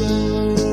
ya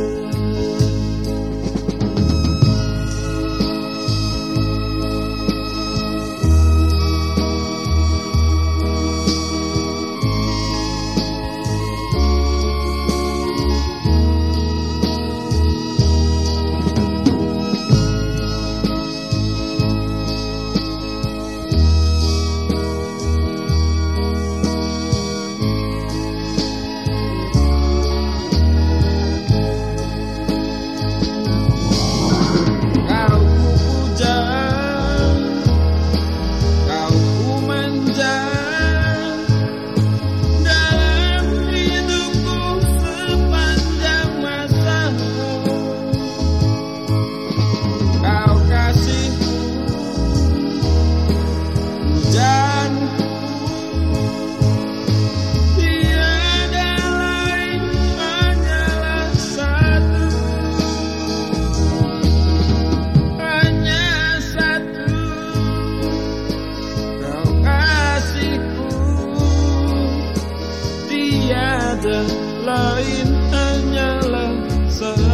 lain hanyalah satu